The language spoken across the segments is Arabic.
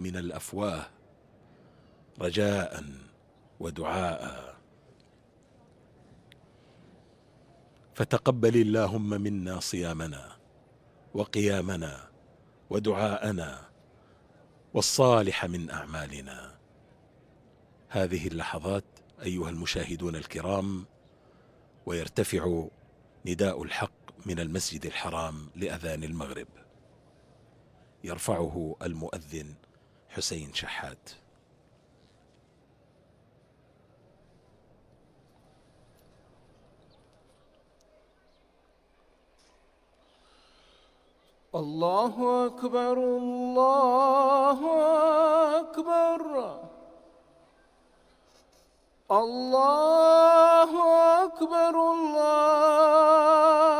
من الأفواه رجاء ودعاء. فتقبل اللهم منا صيامنا وقيامنا ودعاءنا والصالح من أعمالنا. هذه اللحظات أيها المشاهدون الكرام ويرتفع نداء الحق من المسجد الحرام لأذان المغرب. يرفعه المؤذن حسين شحات. الله أكبر الله أكبر. الله أكبر الله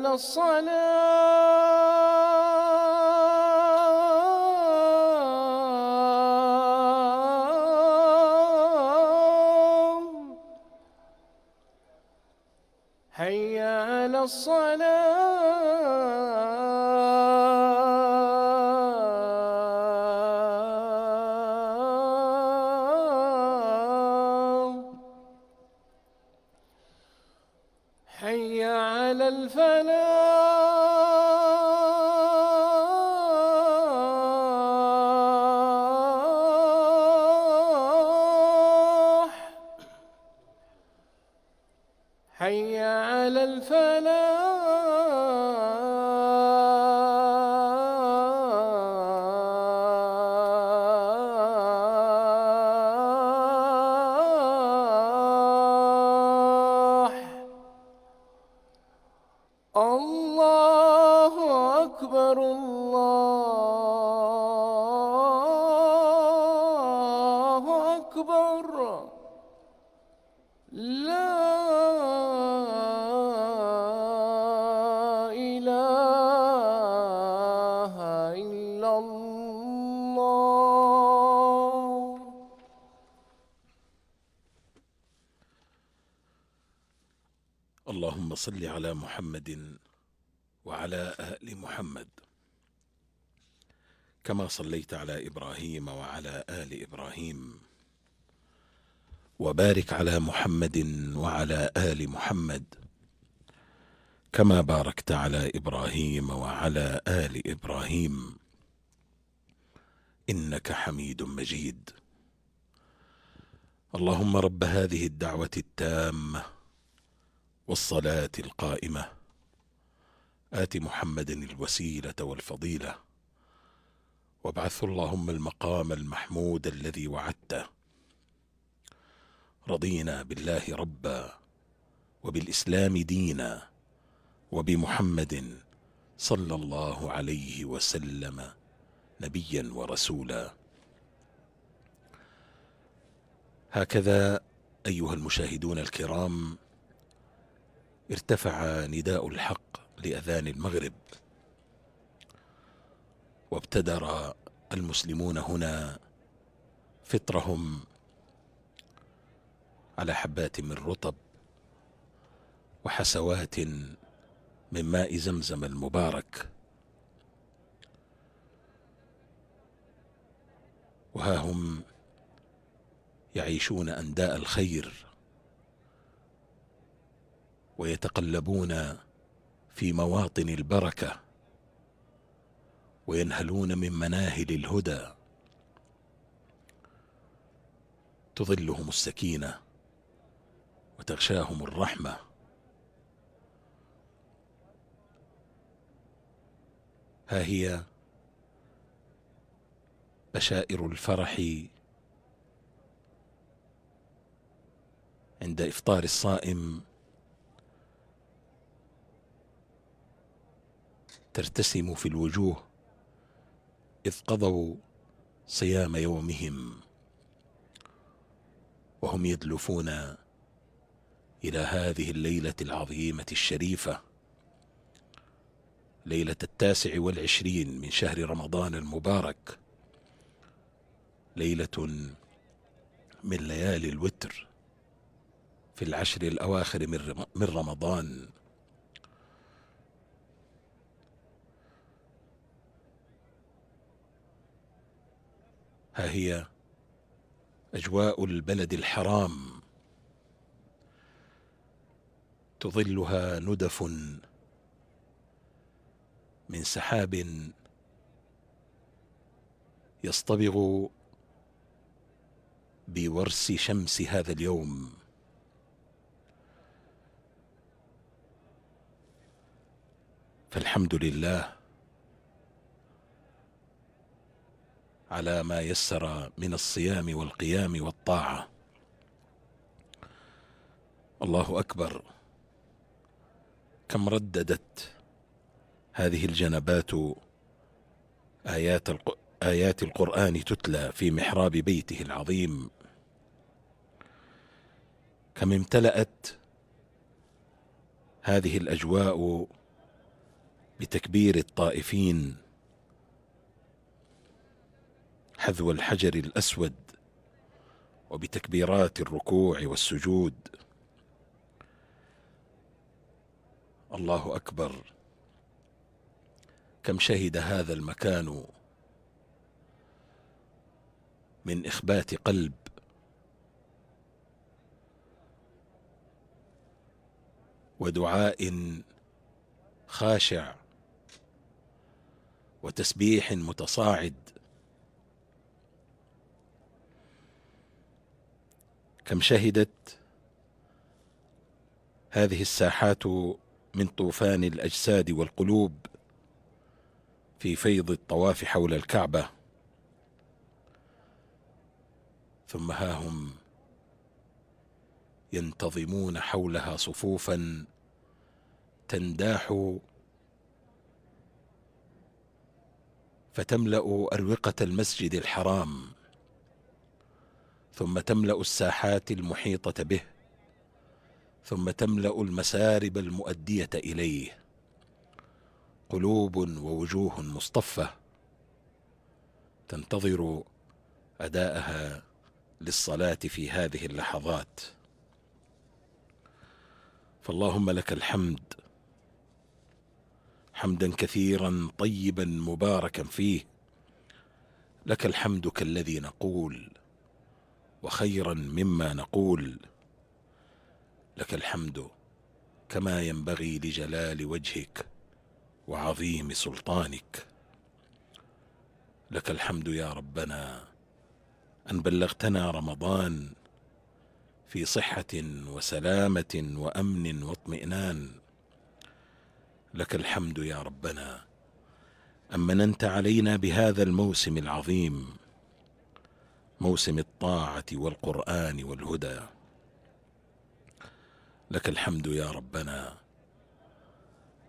الصلاة. حي على الصلاة. حي على الفلاح. على محمد وعلى آل محمد. كما صليت على إبراهيم وعلى آل إبراهيم. وبارك على محمد وعلى آل محمد. كما باركت على إبراهيم وعلى آل إبراهيم. إنك حميد مجيد. اللهم رب هذه الدعوة التامة والصلاة القائمة. آت محمدا الوسيلة والفضيلة. وابعثه اللهم المقام المحمود الذي وعدته. رضينا بالله ربا وبالإسلام دينا وبمحمد صلى الله عليه وسلم نبيا ورسولا. هكذا أيها المشاهدون الكرام ارتفع نداء الحق لأذان المغرب. وابتدر المسلمون هنا فطرهم على حبات من رطب وحسوات من ماء زمزم المبارك. وها هم يعيشون أنداء الخير ويتقلبون في مواطن البركة وينهلون من مناهل الهدى. تظلهم السكينة وتغشاهم الرحمة. ها هي بشائر الفرح عند إفطار الصائم ترتسم في الوجوه إذ قضوا صيام يومهم وهم يدلفون إلى هذه الليلة العظيمة الشريفة ليلة التاسع والعشرين من شهر رمضان المبارك ليلة من ليالي الوتر في العشر الأواخر من رمضان. ها هي أجواء البلد الحرام. تظلها ندف من سحاب يصطبغ بورس شمس هذا اليوم. فالحمد لله على ما يسر من الصيام والقيام والطاعة. الله أكبر. كم رددت هذه الجنبات آيات آيات القرآن تتلى في محراب بيته العظيم؟ كم امتلأت هذه الأجواء بتكبير الطائفين حذو الحجر الأسود وبتكبيرات الركوع والسجود. الله أكبر. كم شهد هذا المكان من إخبات قلب. ودعاء خاشع. وتسبيح متصاعد. كم شهدت هذه الساحات من طوفان الأجساد والقلوب في فيض الطواف حول الكعبة. ثم ها هم ينتظمون حولها صفوفا تنداح فتملأ أروقة المسجد الحرام. ثم تملأ الساحات المحيطة به ثم تملأ المسارب المؤدية إليه. قلوب ووجوه مصطفه تنتظر أداءها للصلاة في هذه اللحظات. فاللهم لك الحمد حمدا كثيرا طيبا مباركا فيه. لك الحمد كالذي نقول وخيرا مما نقول. لك الحمد كما ينبغي لجلال وجهك وعظيم سلطانك. لك الحمد يا ربنا أن بلغتنا رمضان في صحة وسلامة وأمن واطمئنان. لك الحمد يا ربنا أن مننت علينا بهذا الموسم العظيم موسم الطاعة والقرآن والهدى. لك الحمد يا ربنا.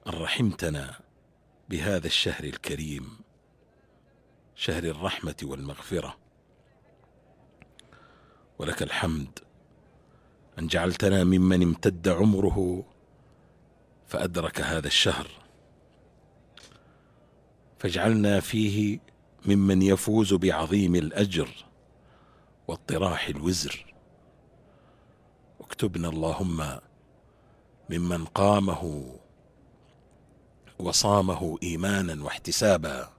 إن رحمتنا بهذا الشهر الكريم شهر الرحمة والمغفرة. ولك الحمد أن جعلتنا ممن امتد عمره فأدرك هذا الشهر. فاجعلنا فيه ممن يفوز بعظيم الأجر. واطراح الوزر. واكتبنا اللهم ممن قامه وصامه إيمانا واحتسابا.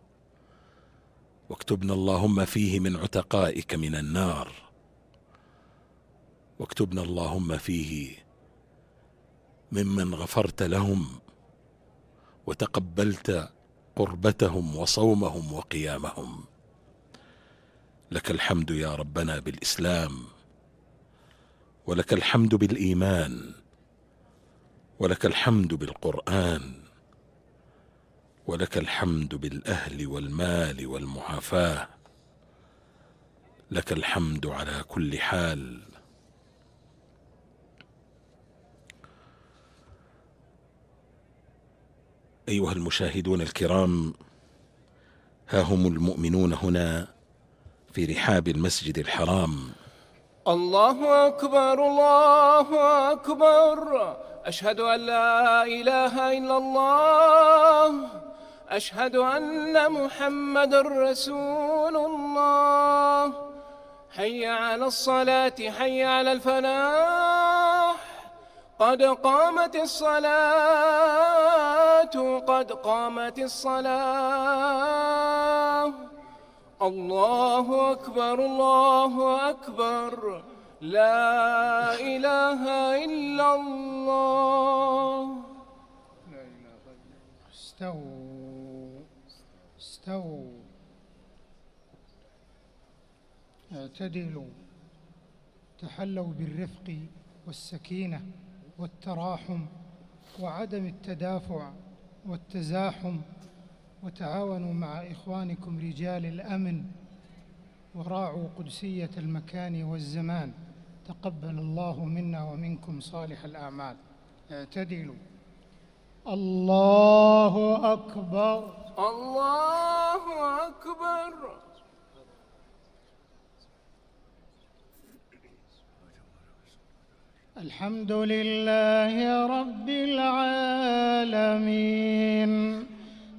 واكتبنا اللهم فيه من عتقائك من النار. واكتبنا اللهم فيه ممن غفرت لهم وتقبلت قربتهم وصومهم وقيامهم. لك الحمد يا ربنا بالإسلام ولك الحمد بالإيمان ولك الحمد بالقرآن ولك الحمد بالأهل والمال والمعافاة لك الحمد على كل حال. أيها المشاهدون الكرام ها هم المؤمنون هنا في رحاب المسجد الحرام. الله أكبر الله أكبر. أشهد أن لا إله إلا الله. أشهد أن محمد رسول الله. حي على الصلاة حي على الفلاح. قد قامت الصلاة قد قامت الصلاة. الله أكبر الله أكبر. لا إله إلا الله. استووا استووا. اعتدلوا. تحلوا بالرفق والسكينة والتراحم وعدم التدافع والتزاحم وتعاونوا مع إخوانكم رجال الأمن وراعوا قدسية المكان والزمان. تقبل الله منا ومنكم صالح الأعمال. اعتدلوا. الله أكبر. الله أكبر. الحمد لله رب العالمين.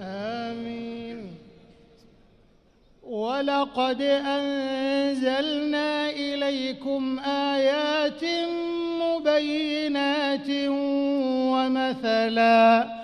آمين. ولقد أنزلنا إليكم آيات مبينات ومثلا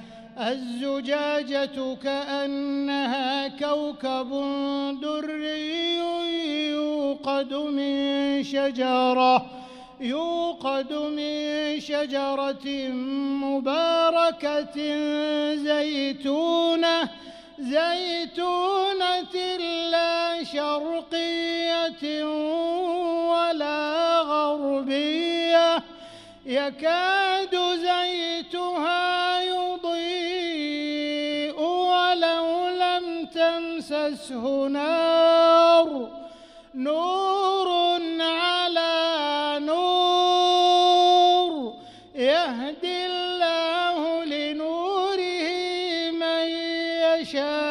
الزجاجة كأنها كوكب دري يوقد من شجرة يوقد من شجرة مباركة زيتونة زيتونة لا شرقية ولا غربية يكاد زيتها تمسسه نار نور على نور. يهدي الله لنوره من يشاء.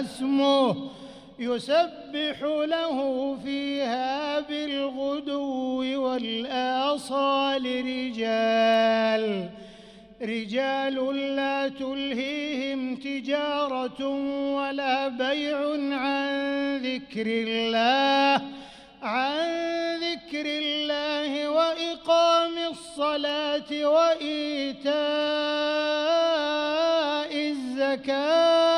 اسمه يسبح له فيها بالغدو والآصال رجال. رجال لا تلهيهم تجارة ولا بيع عن ذكر الله عن ذكر الله وإقام الصلاة وإيتاء الزكاة.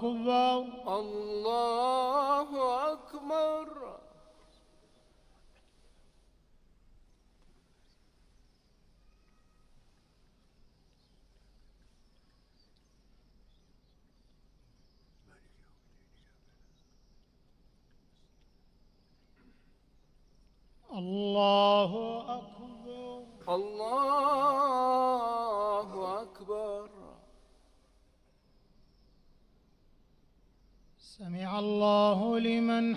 أكبر. الله أكبر. الله أكبر الله أكبر سمع الله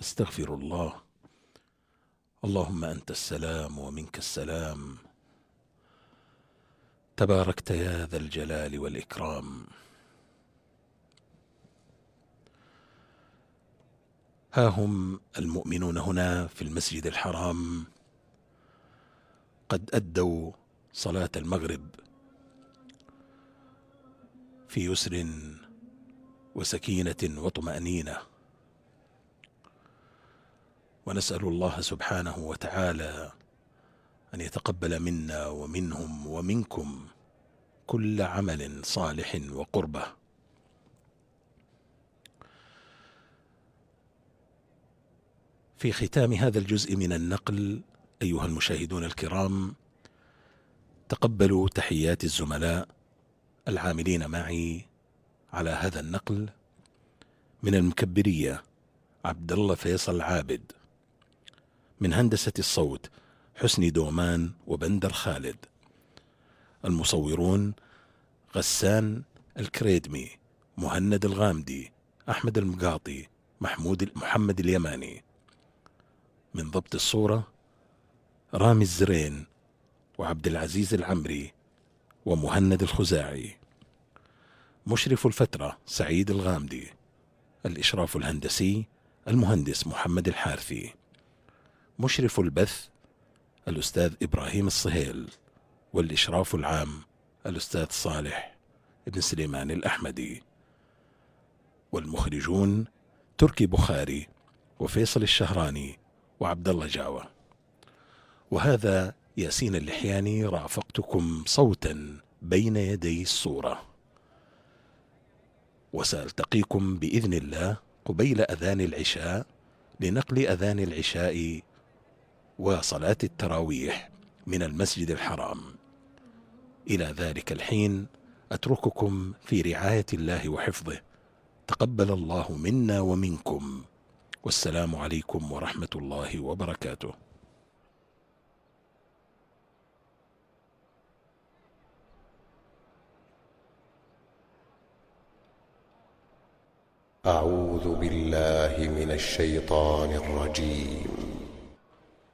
أستغفر الله. اللهم أنت السلام ومنك السلام. تباركت يا ذا الجلال والإكرام. ها هم المؤمنون هنا في المسجد الحرام. قد أدوا صلاة المغرب في يسر وسكينة وطمأنينة. ونسأل الله سبحانه وتعالى أن يتقبل منا ومنهم ومنكم كل عمل صالح وقربة. في ختام هذا الجزء من النقل أيها المشاهدون الكرام تقبلوا تحيات الزملاء العاملين معي على هذا النقل من المكبرية عبد الله فيصل عابد. من هندسة الصوت حسني دومان وبندر خالد. المصورون غسان الكريدمي مهند الغامدي أحمد المقاطي محمود محمد اليماني. من ضبط الصورة رامي الزرين وعبد العزيز العمري ومهند الخزاعي. مشرف الفترة سعيد الغامدي. الإشراف الهندسي المهندس محمد الحارثي. مشرف البث الأستاذ إبراهيم الصهيل والإشراف العام الأستاذ صالح بن سليمان الأحمدي. والمخرجون تركي بخاري وفيصل الشهراني وعبد الله جاوة. وهذا ياسين اللحياني رافقتكم صوتا بين يدي الصورة. وسألتقيكم بإذن الله قبيل أذان العشاء لنقل أذان العشاء وصلاة التراويح من المسجد الحرام. إلى ذلك الحين أترككم في رعاية الله وحفظه. تقبل الله منا ومنكم. والسلام عليكم ورحمة الله وبركاته. أعوذ بالله من الشيطان الرجيم.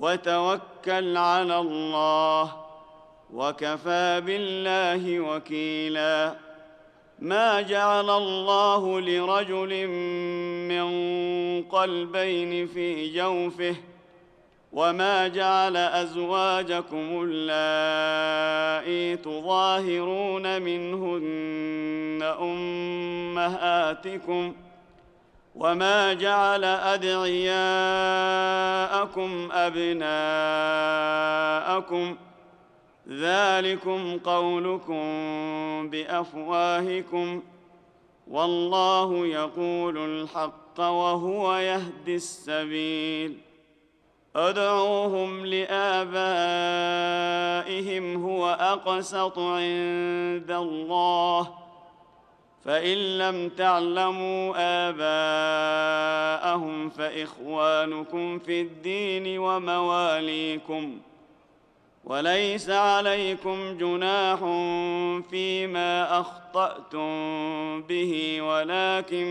وتوكل على الله وكفى بالله وكيلا. ما جعل الله لرجل من قلبين في جوفه وما جعل أزواجكم اللائي تظاهرون منهن أمهاتكم وما جعل ادعياءكم ابناءكم ذلكم قولكم بافواهكم والله يقول الحق وهو يهدي السبيل ادعوهم لابائهم هو اقسط عند الله فإن لم تعلموا آباءهم فإخوانكم في الدين ومواليكم وليس عليكم جناح فيما أخطأتم به ولكن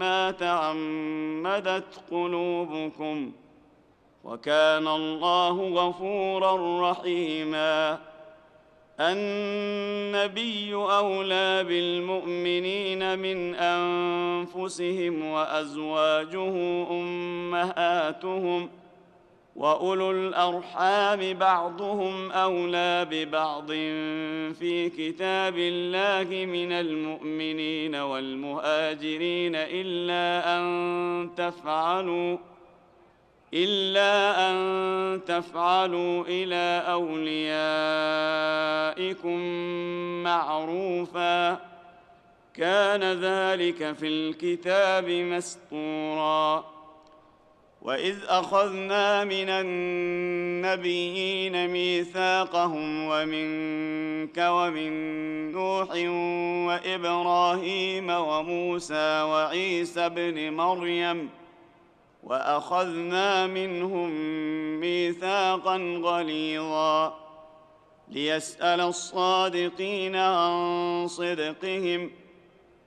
ما تعمدت قلوبكم. وكان الله غفورا رحيما. النبي أولى بالمؤمنين من أنفسهم وأزواجه أمهاتهم وأولو الأرحام بعضهم أولى ببعض في كتاب الله من المؤمنين والمهاجرين إلا أن تفعلوا إلا أن تفعلوا إلى أوليائكم معروفا. كان ذلك في الكتاب مسطورا وإذ أخذنا من النبيين ميثاقهم ومنك ومن نوح وإبراهيم وموسى وعيسى ابن مريم وأخذنا منهم ميثاقا غليظا. ليسأل الصادقين عن صدقهم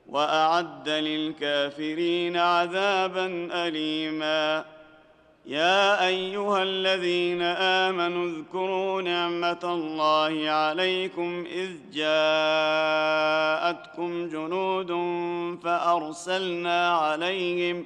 وأعد للكافرين عذابا أليما. يا أيها الذين آمنوا اذكروا نعمة الله عليكم إذ جاءتكم جنود فأرسلنا عليهم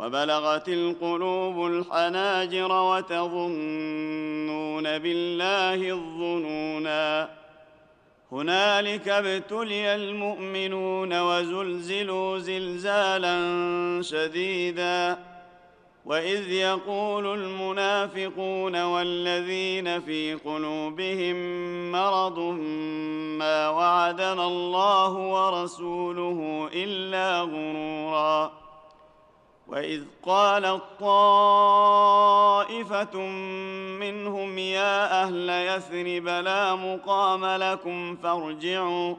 وبلغت القلوب الحناجر وتظنون بالله الظنونا. هنالك ابتلي المؤمنون وزلزلوا زلزالا شديدا. وإذ يقول المنافقون والذين في قلوبهم مرض ما وعدنا الله ورسوله إلا غرورا. واذ قالت طائفه منهم يا أهل يثرب لا مقام لكم فارجعوا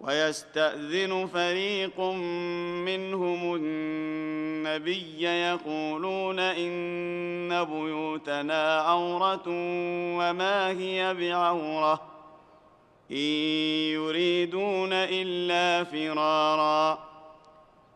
ويستاذن فريق منهم النبي يقولون ان بيوتنا عوره وما هي بعوره ان يريدون الا فرارا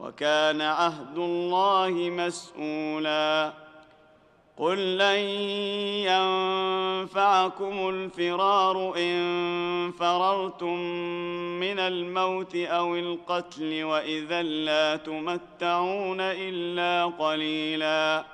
وكان عهد الله مسؤولا. قل لن ينفعكم الفرار إن فررتم من الموت أو القتل وإذا لا تمتعون إلا قليلا.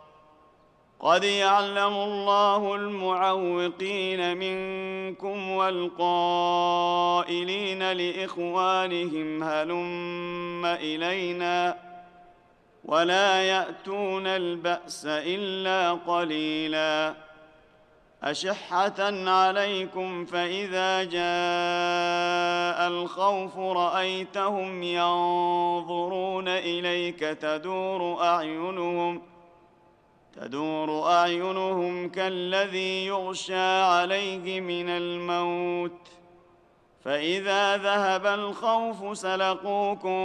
قد يعلم الله المعوقين منكم والقائلين لإخوانهم هلم إلينا ولا يأتون البأس إلا قليلا أشحة عليكم فإذا جاء الخوف رأيتهم ينظرون إليك تدور أعينهم تدور أعينهم كالذي يغشى عليه من الموت. فإذا ذهب الخوف سلقوكم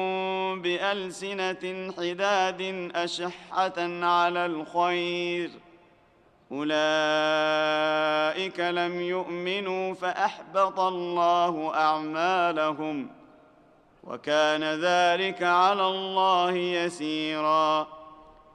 بألسنة حداد أشحة على الخير. أولئك لم يؤمنوا فأحبط الله أعمالهم. وكان ذلك على الله يسيرا.